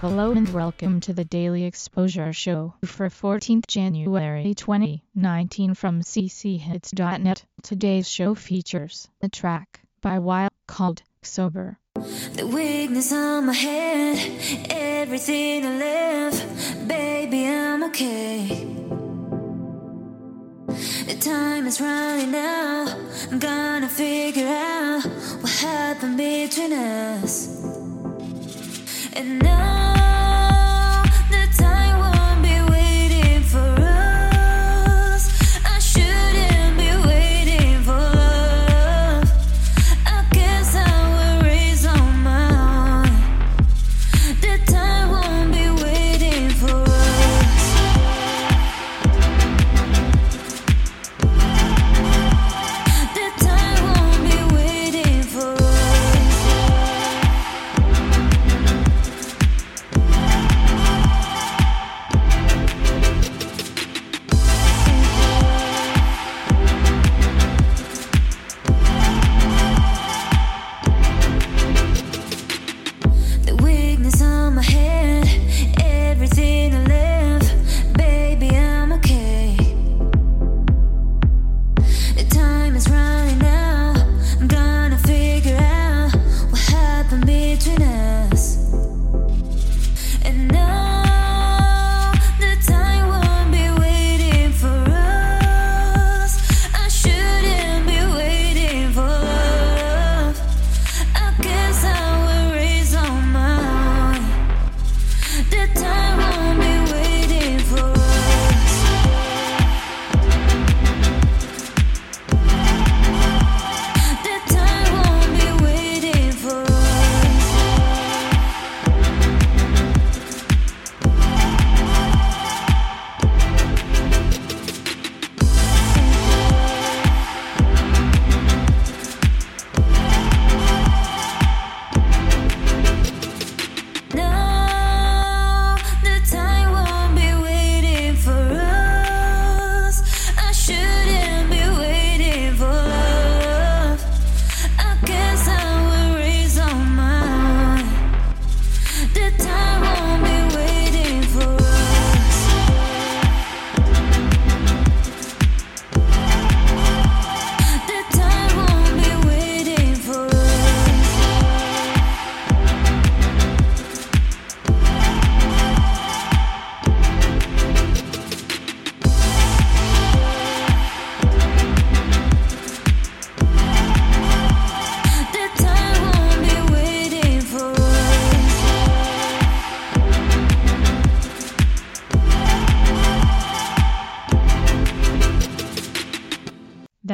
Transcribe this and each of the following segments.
Hello and welcome to the Daily Exposure Show for 14th January 2019 from cchits.net. Today's show features a track by Wild called Sober. The weakness on my head, everything I live, baby, I'm okay. The time is running out, I'm gonna figure out what happened between us. And now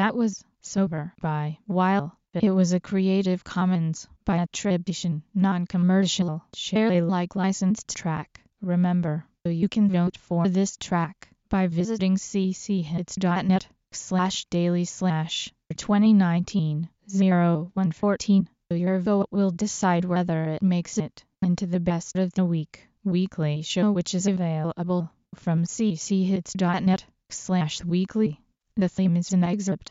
That was Sober by Wild. It was a Creative Commons by attribution, non-commercial, share Alike licensed track. Remember, you can vote for this track by visiting cchits.net slash daily slash 2019 0114. Your vote will decide whether it makes it into the best of the week weekly show which is available from cchits.net slash weekly. The theme is an excerpt